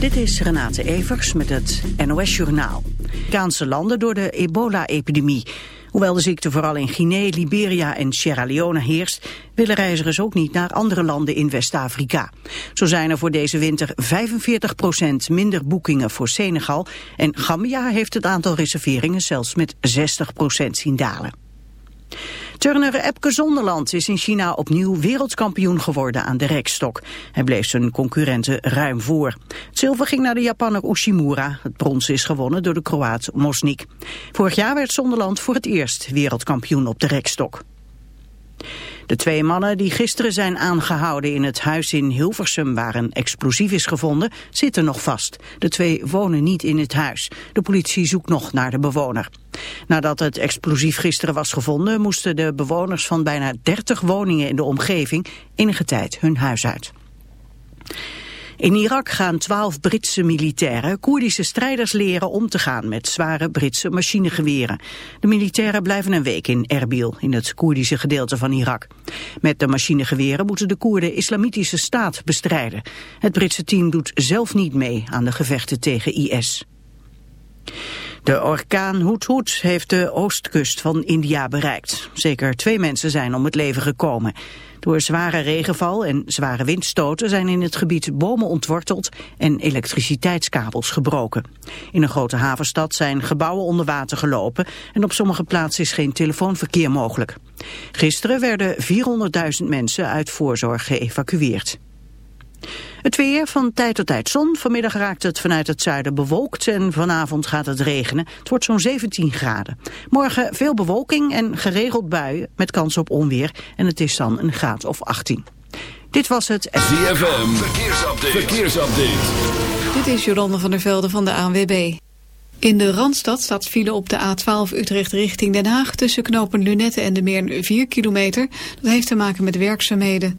Dit is Renate Evers met het NOS Journaal. Kaanse landen door de ebola-epidemie. Hoewel de ziekte vooral in Guinea, Liberia en Sierra Leone heerst... willen reizigers ook niet naar andere landen in West-Afrika. Zo zijn er voor deze winter 45% minder boekingen voor Senegal... en Gambia heeft het aantal reserveringen zelfs met 60% zien dalen. Turner Epke Zonderland is in China opnieuw wereldkampioen geworden aan de rekstok. Hij bleef zijn concurrenten ruim voor. Het zilver ging naar de Japanner Ushimura. Het brons is gewonnen door de Kroaat Mosnik. Vorig jaar werd Zonderland voor het eerst wereldkampioen op de rekstok. De twee mannen die gisteren zijn aangehouden in het huis in Hilversum waar een explosief is gevonden, zitten nog vast. De twee wonen niet in het huis. De politie zoekt nog naar de bewoner. Nadat het explosief gisteren was gevonden, moesten de bewoners van bijna 30 woningen in de omgeving enige tijd hun huis uit. In Irak gaan twaalf Britse militairen Koerdische strijders leren om te gaan met zware Britse machinegeweren. De militairen blijven een week in Erbil, in het Koerdische gedeelte van Irak. Met de machinegeweren moeten de Koerden islamitische staat bestrijden. Het Britse team doet zelf niet mee aan de gevechten tegen IS. De orkaan Hudhud heeft de oostkust van India bereikt. Zeker twee mensen zijn om het leven gekomen. Door zware regenval en zware windstoten zijn in het gebied bomen ontworteld en elektriciteitskabels gebroken. In een grote havenstad zijn gebouwen onder water gelopen en op sommige plaatsen is geen telefoonverkeer mogelijk. Gisteren werden 400.000 mensen uit voorzorg geëvacueerd. Het weer, van tijd tot tijd zon. Vanmiddag raakt het vanuit het zuiden bewolkt en vanavond gaat het regenen. Het wordt zo'n 17 graden. Morgen veel bewolking en geregeld buien met kans op onweer. En het is dan een graad of 18. Dit was het... ZFM, verkeersupdate. verkeersupdate. Dit is Jolande van der Velde van de ANWB. In de Randstad staat file op de A12 Utrecht richting Den Haag... tussen knopen Lunette en de Meer 4 kilometer. Dat heeft te maken met werkzaamheden.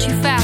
too fast.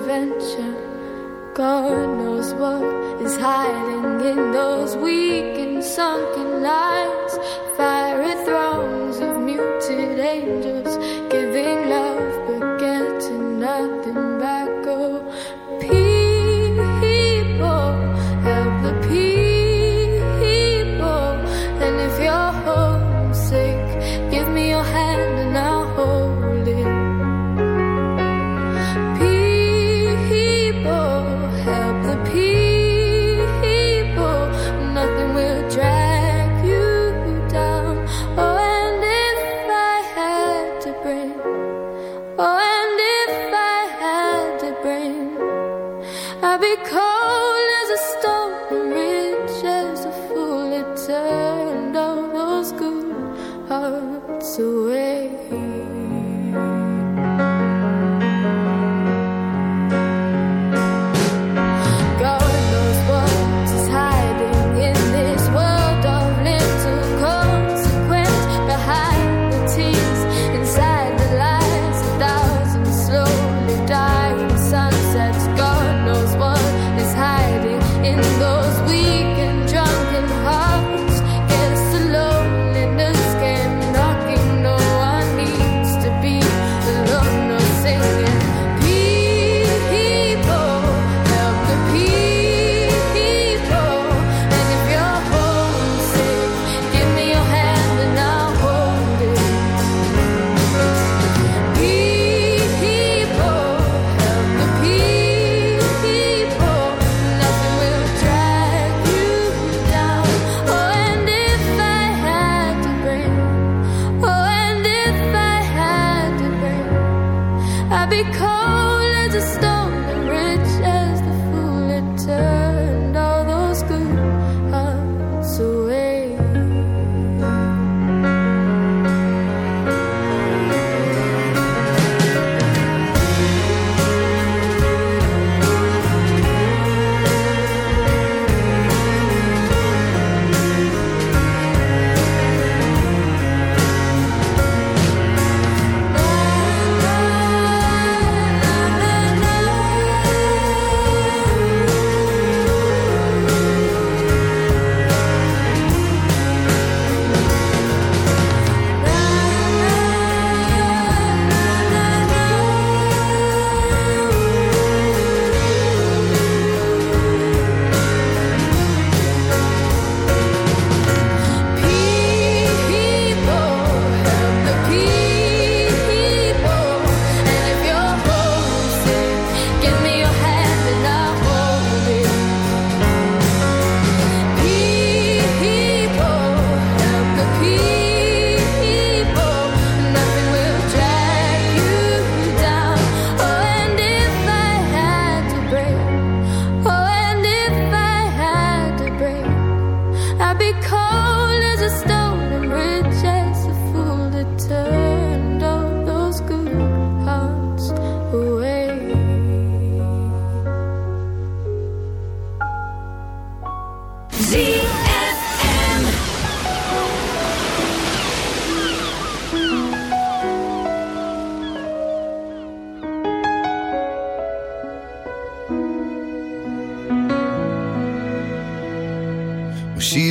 adventure. God knows what is hiding in those weak and sunken eyes. Fiery thrones of muted angels. because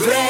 Red.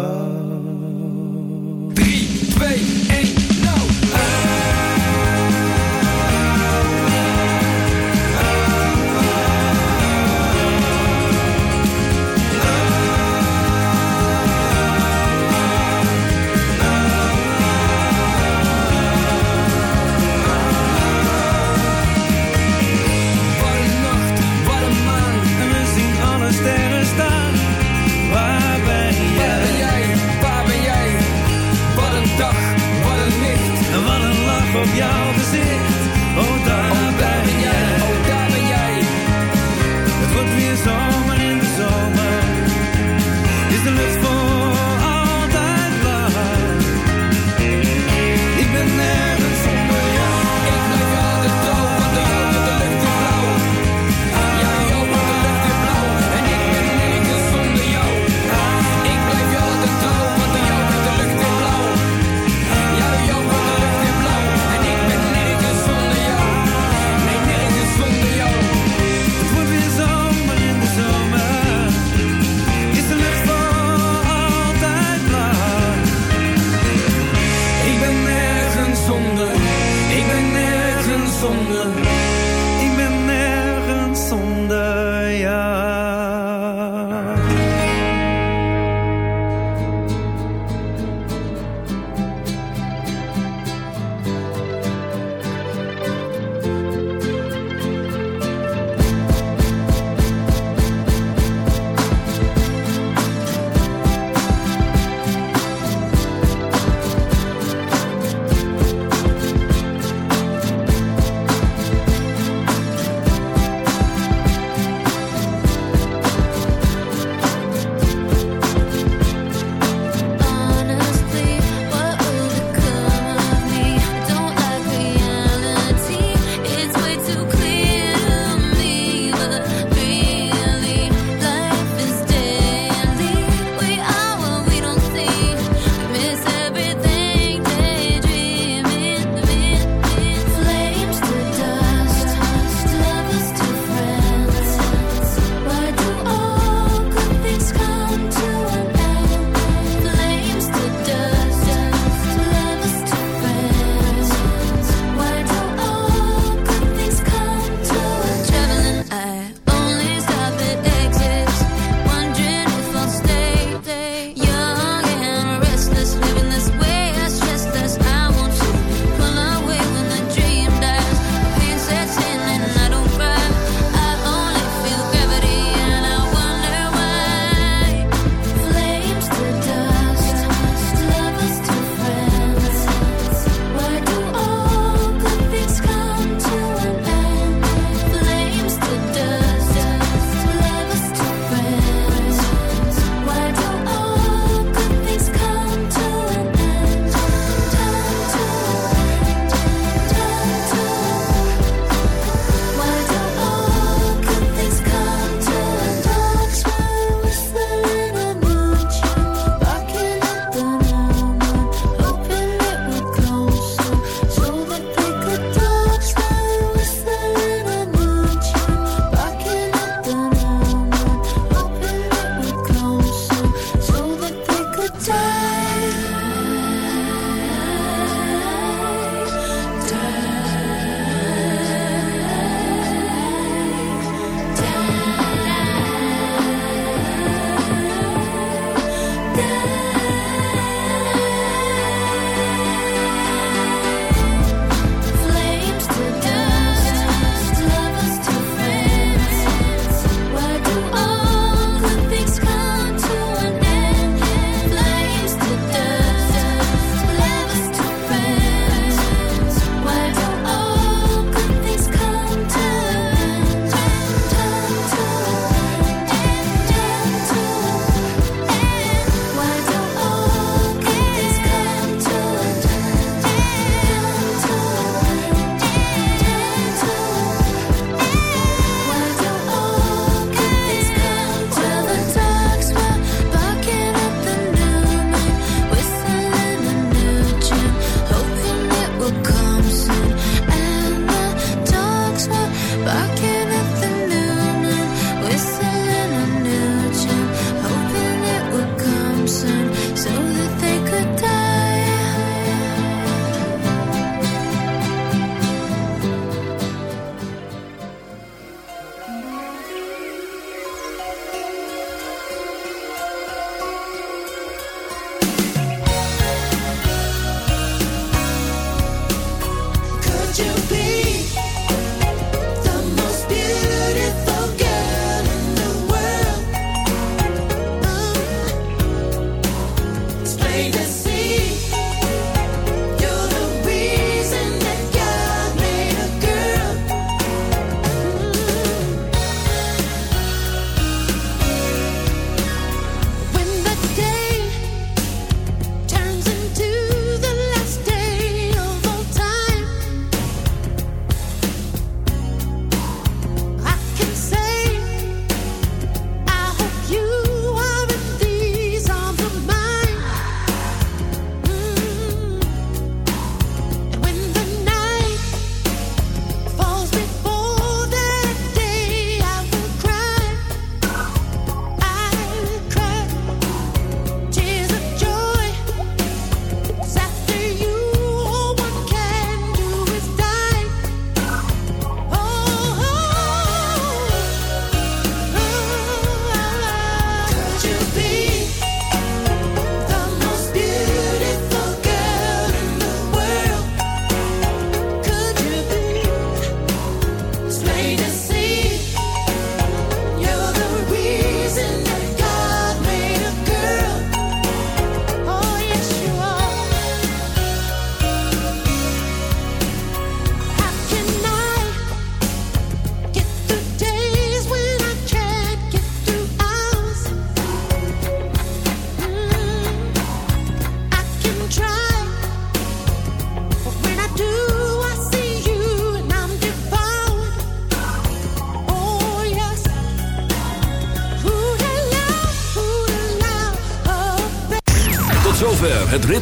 time.